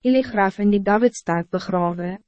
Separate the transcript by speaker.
Speaker 1: Jullie graf in die Davidstad begraven.